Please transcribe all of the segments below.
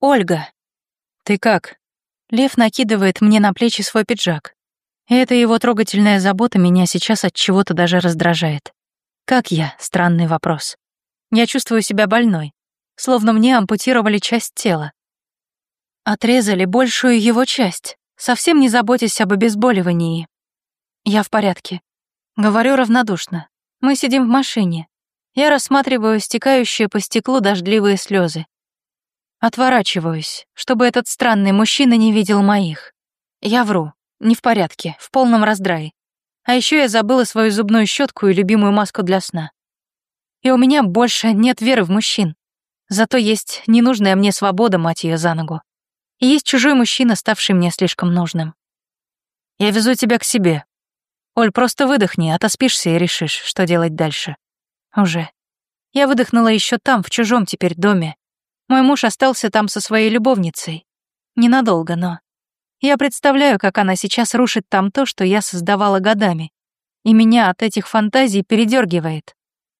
Ольга. Ты как? Лев накидывает мне на плечи свой пиджак. И эта его трогательная забота меня сейчас от чего-то даже раздражает. Как я? Странный вопрос. Я чувствую себя больной, словно мне ампутировали часть тела. Отрезали большую его часть, совсем не заботясь об обезболивании. Я в порядке. Говорю равнодушно. Мы сидим в машине. Я рассматриваю стекающие по стеклу дождливые слезы. Отворачиваюсь, чтобы этот странный мужчина не видел моих. Я вру. Не в порядке, в полном раздрае. А еще я забыла свою зубную щетку и любимую маску для сна. И у меня больше нет веры в мужчин. Зато есть ненужная мне свобода, мать ее за ногу. И есть чужой мужчина, ставший мне слишком нужным. Я везу тебя к себе. Оль, просто выдохни, отоспишься и решишь, что делать дальше. Уже. Я выдохнула еще там, в чужом теперь доме. Мой муж остался там со своей любовницей. Ненадолго, но я представляю, как она сейчас рушит там то, что я создавала годами. И меня от этих фантазий передергивает.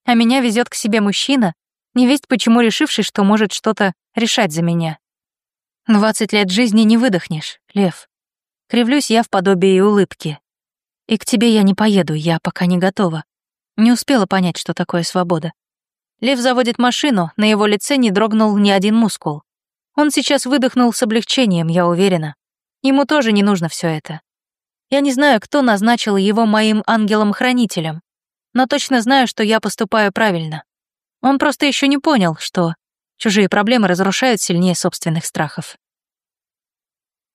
А меня везет к себе мужчина, невесть почему решивший, что может что-то решать за меня. Двадцать лет жизни не выдохнешь, Лев. Кривлюсь я в подобии улыбки. И к тебе я не поеду, я пока не готова. Не успела понять, что такое свобода. Лев заводит машину, на его лице не дрогнул ни один мускул. Он сейчас выдохнул с облегчением, я уверена. Ему тоже не нужно все это. Я не знаю, кто назначил его моим ангелом-хранителем, но точно знаю, что я поступаю правильно. Он просто еще не понял, что чужие проблемы разрушают сильнее собственных страхов.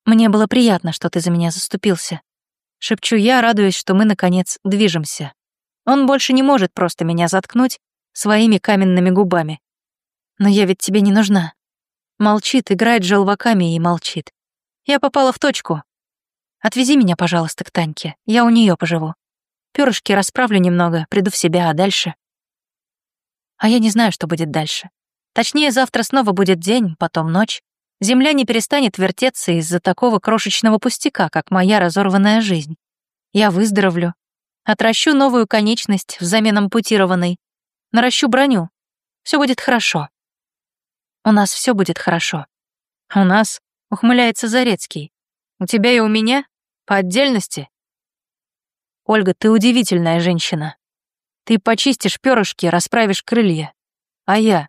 «Мне было приятно, что ты за меня заступился», — шепчу я, радуясь, что мы, наконец, движемся. Он больше не может просто меня заткнуть своими каменными губами. «Но я ведь тебе не нужна». Молчит, играет желваками и молчит. Я попала в точку. Отвези меня, пожалуйста, к Таньке. Я у нее поживу. Пёрышки расправлю немного, приду в себя, а дальше... А я не знаю, что будет дальше. Точнее, завтра снова будет день, потом ночь. Земля не перестанет вертеться из-за такого крошечного пустяка, как моя разорванная жизнь. Я выздоровлю. Отращу новую конечность взамен ампутированной. Наращу броню. Все будет хорошо. У нас все будет хорошо. У нас Ухмыляется Зарецкий. У тебя и у меня? По отдельности? Ольга, ты удивительная женщина. Ты почистишь перышки, расправишь крылья. А я?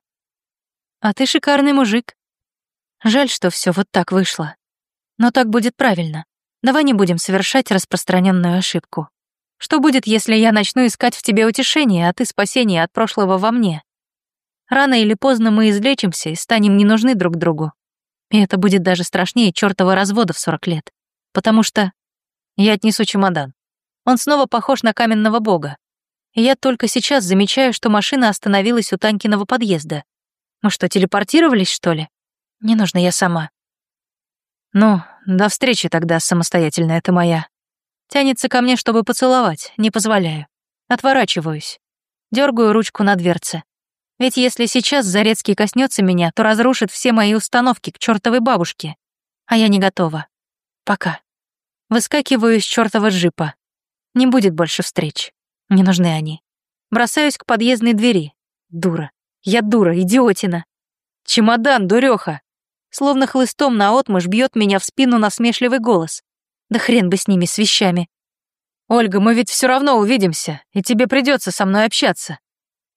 А ты шикарный мужик. Жаль, что все вот так вышло. Но так будет правильно. Давай не будем совершать распространенную ошибку. Что будет, если я начну искать в тебе утешение, а ты спасение от прошлого во мне? Рано или поздно мы излечимся и станем не нужны друг другу. И это будет даже страшнее чёртова развода в 40 лет. Потому что я отнесу чемодан. Он снова похож на каменного бога. И я только сейчас замечаю, что машина остановилась у Танькиного подъезда. Мы что, телепортировались, что ли? Не нужно, я сама. Ну, до встречи тогда, самостоятельная ты моя. Тянется ко мне, чтобы поцеловать, не позволяю. Отворачиваюсь. Дергаю ручку на дверце. Ведь если сейчас Зарецкий коснется меня, то разрушит все мои установки к чертовой бабушке. А я не готова. Пока. Выскакиваю из чертова джипа. Не будет больше встреч. Не нужны они. Бросаюсь к подъездной двери. Дура. Я дура, идиотина. Чемодан, дуреха. Словно хлыстом наотмашь бьет меня в спину насмешливый голос. Да хрен бы с ними, с вещами. Ольга, мы ведь все равно увидимся, и тебе придется со мной общаться.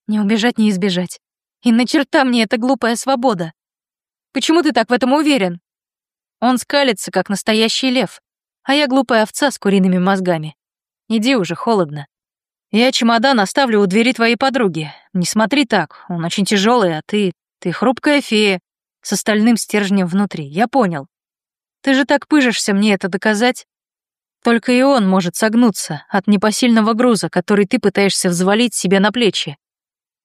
Не убежать, не избежать. И на черта мне эта глупая свобода. Почему ты так в этом уверен? Он скалится, как настоящий лев, а я глупая овца с куриными мозгами. Иди уже, холодно. Я чемодан оставлю у двери твоей подруги. Не смотри так, он очень тяжелый, а ты... Ты хрупкая фея с остальным стержнем внутри, я понял. Ты же так пыжишься мне это доказать. Только и он может согнуться от непосильного груза, который ты пытаешься взвалить себе на плечи.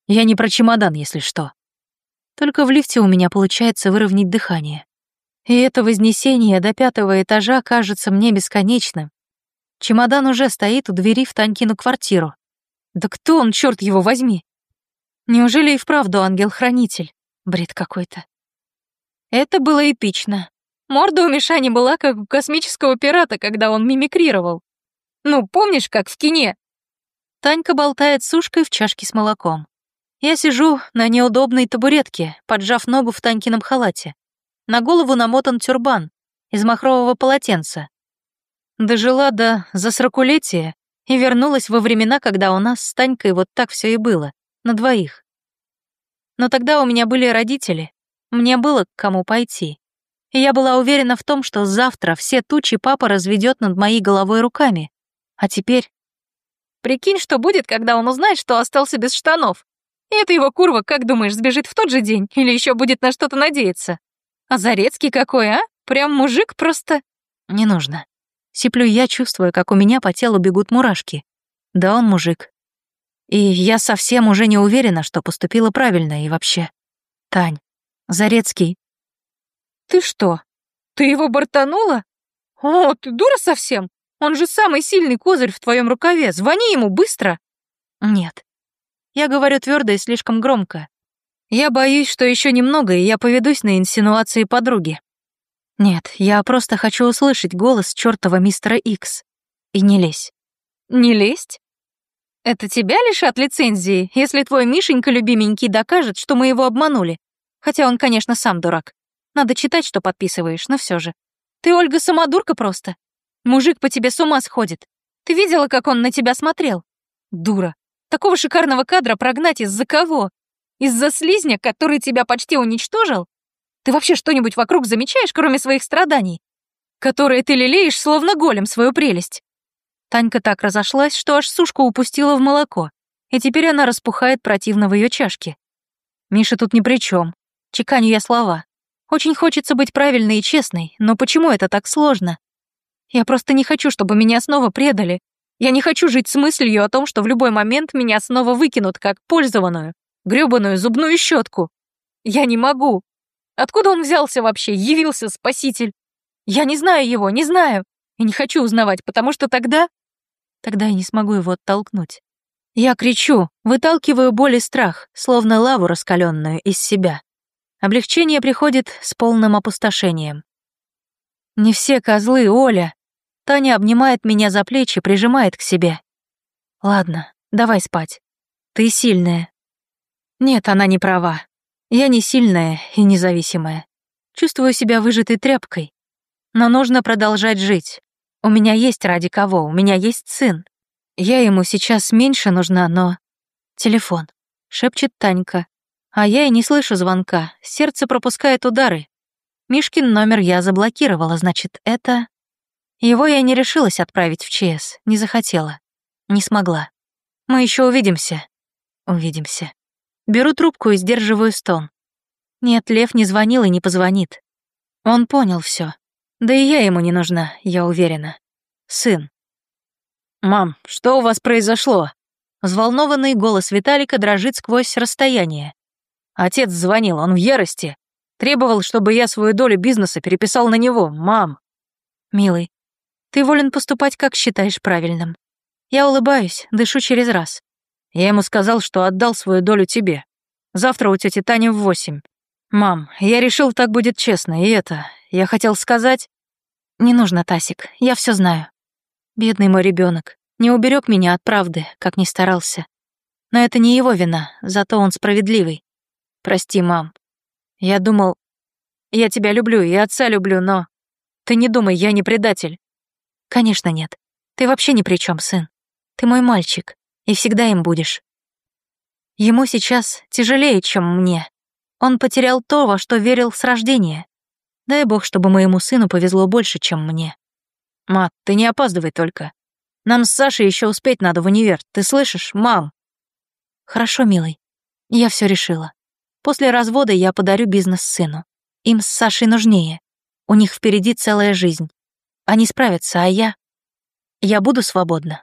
Я не про чемодан, если что. Только в лифте у меня получается выровнять дыхание. И это вознесение до пятого этажа кажется мне бесконечным. Чемодан уже стоит у двери в Танькину квартиру. Да кто он, черт его возьми? Неужели и вправду ангел-хранитель? Бред какой-то. Это было эпично. Морда у Мишани была как у космического пирата, когда он мимикрировал. Ну, помнишь, как в кине? Танька болтает с ушкой в чашке с молоком. Я сижу на неудобной табуретке, поджав ногу в Танькином халате. На голову намотан тюрбан из махрового полотенца. Дожила до засракулетия и вернулась во времена, когда у нас с Танькой вот так все и было, на двоих. Но тогда у меня были родители, мне было к кому пойти. И я была уверена в том, что завтра все тучи папа разведет над моей головой руками. А теперь... Прикинь, что будет, когда он узнает, что остался без штанов. И эта его курва, как думаешь, сбежит в тот же день или еще будет на что-то надеяться? А Зарецкий какой, а? Прям мужик просто... Не нужно. Сиплю я, чувствую, как у меня по телу бегут мурашки. Да он мужик. И я совсем уже не уверена, что поступила правильно и вообще. Тань, Зарецкий. Ты что? Ты его бортанула? О, ты дура совсем? Он же самый сильный козырь в твоем рукаве. Звони ему быстро. Нет. Я говорю твердо и слишком громко. Я боюсь, что еще немного, и я поведусь на инсинуации подруги. Нет, я просто хочу услышать голос чертова мистера Икс. И не лезь. Не лезть? Это тебя лишат лицензии, если твой Мишенька любименький докажет, что мы его обманули. Хотя он, конечно, сам дурак. Надо читать, что подписываешь, но все же. Ты, Ольга, самодурка просто. Мужик по тебе с ума сходит. Ты видела, как он на тебя смотрел? Дура. Такого шикарного кадра прогнать из-за кого? Из-за слизня, который тебя почти уничтожил? Ты вообще что-нибудь вокруг замечаешь, кроме своих страданий? Которые ты лелеешь, словно голем, свою прелесть. Танька так разошлась, что аж сушку упустила в молоко, и теперь она распухает противно в ее чашке. Миша тут ни при чем. Чеканю я слова. Очень хочется быть правильной и честной, но почему это так сложно? Я просто не хочу, чтобы меня снова предали. Я не хочу жить с мыслью о том, что в любой момент меня снова выкинут как пользованную, грёбаную зубную щетку. Я не могу. Откуда он взялся вообще, явился спаситель? Я не знаю его, не знаю. И не хочу узнавать, потому что тогда... Тогда я не смогу его оттолкнуть. Я кричу, выталкиваю боль и страх, словно лаву раскаленную из себя. Облегчение приходит с полным опустошением. Не все козлы, Оля. Таня обнимает меня за плечи, прижимает к себе. Ладно, давай спать. Ты сильная. Нет, она не права. Я не сильная и независимая. Чувствую себя выжатой тряпкой. Но нужно продолжать жить. У меня есть ради кого, у меня есть сын. Я ему сейчас меньше нужна, но... Телефон. Шепчет Танька. А я и не слышу звонка, сердце пропускает удары. Мишкин номер я заблокировала, значит, это... Его я не решилась отправить в ЧС, не захотела. Не смогла. Мы еще увидимся. Увидимся. Беру трубку и сдерживаю стон. Нет, Лев не звонил и не позвонит. Он понял все. Да и я ему не нужна, я уверена. Сын. «Мам, что у вас произошло?» Взволнованный голос Виталика дрожит сквозь расстояние. Отец звонил, он в ярости. Требовал, чтобы я свою долю бизнеса переписал на него, мам. Милый, ты волен поступать, как считаешь правильным. Я улыбаюсь, дышу через раз. Я ему сказал, что отдал свою долю тебе. Завтра у тети Тани в восемь. Мам, я решил, так будет честно, и это... Я хотел сказать... Не нужно, Тасик, я все знаю. Бедный мой ребенок, не уберег меня от правды, как ни старался. Но это не его вина, зато он справедливый. Прости, мам. Я думал, я тебя люблю и отца люблю, но... Ты не думай, я не предатель. Конечно, нет. Ты вообще ни при чем, сын. Ты мой мальчик, и всегда им будешь. Ему сейчас тяжелее, чем мне. Он потерял то, во что верил с рождения. Дай бог, чтобы моему сыну повезло больше, чем мне. Мат, ты не опаздывай только. Нам с Сашей еще успеть надо в универ. Ты слышишь, мам? Хорошо, милый. Я все решила. После развода я подарю бизнес сыну. Им с Сашей нужнее. У них впереди целая жизнь. Они справятся, а я... Я буду свободна.